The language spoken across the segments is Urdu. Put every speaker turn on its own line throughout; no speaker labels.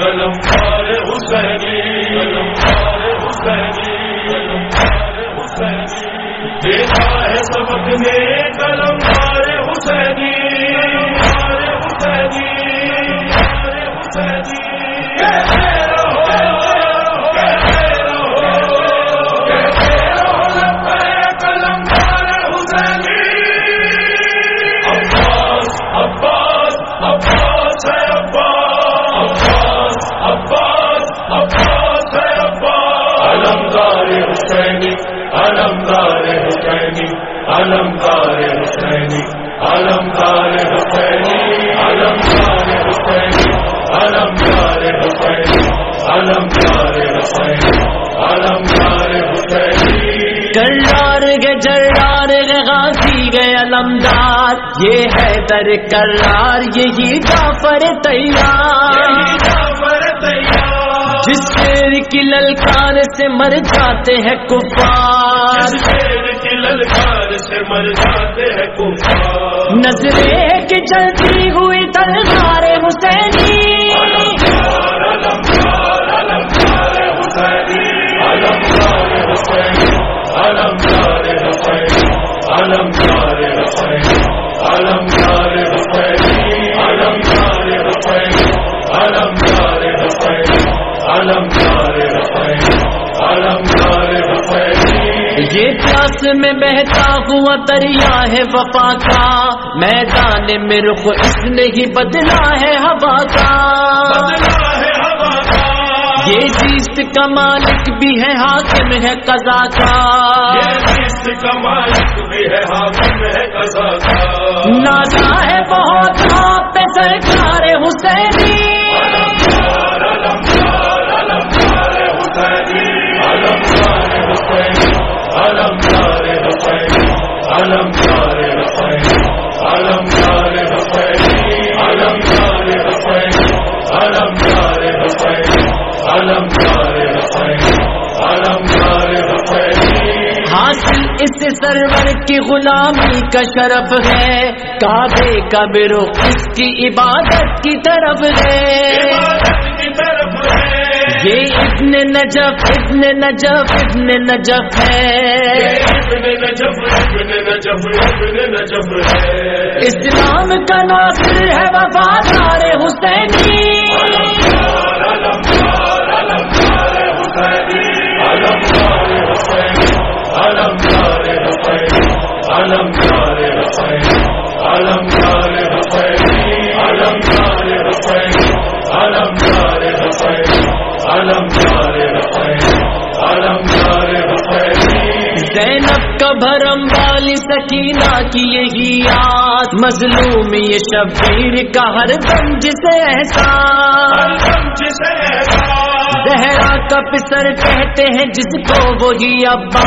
قلم سارے حسینی قلم سارے حسینی قلم سارے حسینی دیکھا ہے نے قلم علمدار
یہ ہے در کرار یہی جعفر تیار جس شیر کی للکار سے مر جاتے ہیں کفار
کی للکار
نظریں کی چلتی ہوئی تلوار حسینی۔ یہ پیاس میں بہتا ہوا دریا ہے وفا کا۔ میدان میں رخ اس نے ہی بدلا ہے ہوا کا۔
یہ
جیست کا مالک بھی ہے حاکم ہے قضا کا۔ نادا ہے بہت آپ پہ سرکار حسینی اس سرور کی غلامی کا شرف ہے، کعبے کا برو اس کی عبادت کی طرف ہے۔ یہ ابن نجف ابن نجف ابن نجف ہے۔ اسلام کا ناصر ہے، وفادار حسینی زینب کا بھرم والی سکینہ کی یہی یاد مظلوم یہ شبیر کا ہر دم جسے احساس زہرا کا پسر کہتے ہیں جس کو وہی ابا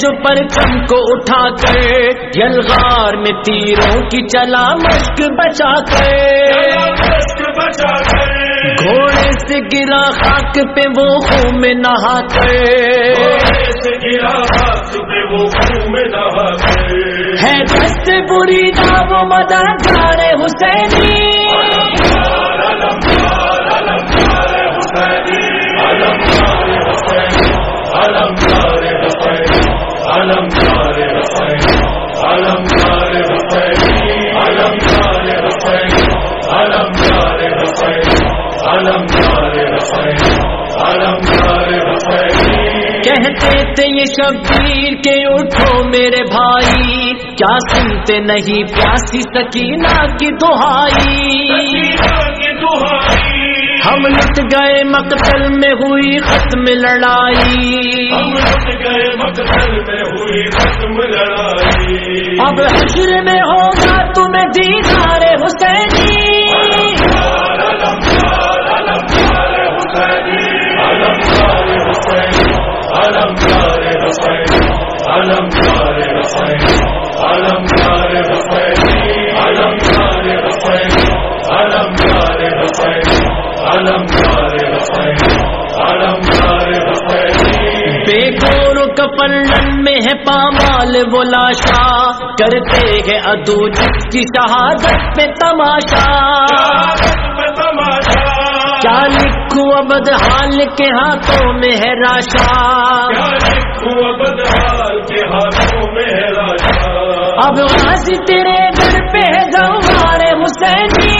جو پرچم کو اٹھا کر یلغار میں تیروں کی چلا مشک بچا کر گھوڑے سے گرا خاک پہ وہ خون میں نہا کر ہے دست بری نا وہ مدر جارے حسینی۔ کہتے تھے یہ شبیر کے اٹھو میرے بھائی۔ کیا سنتے نہیں پیاسی سکینہ کی دہائی۔ ہم لٹ گئے مقتل میں ہوئی ختم لڑائی۔ ہم
لٹ گئے مقتل میں ہوئی ختم لڑائی۔
اب حشر میں ہوگا تمہیں دیدار گور کپلن میں ہے پامال وہ لاشا کرتے ہیں ادو جس کی شہادت پہ تماشا
میں تماشا کیا
لکھوں ابد حال کے ہاتھوں میں ہے راشا؟
ہاتھوں میں
اب غازی تیرے گھر پہ ہے گوارے حسینی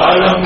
عالم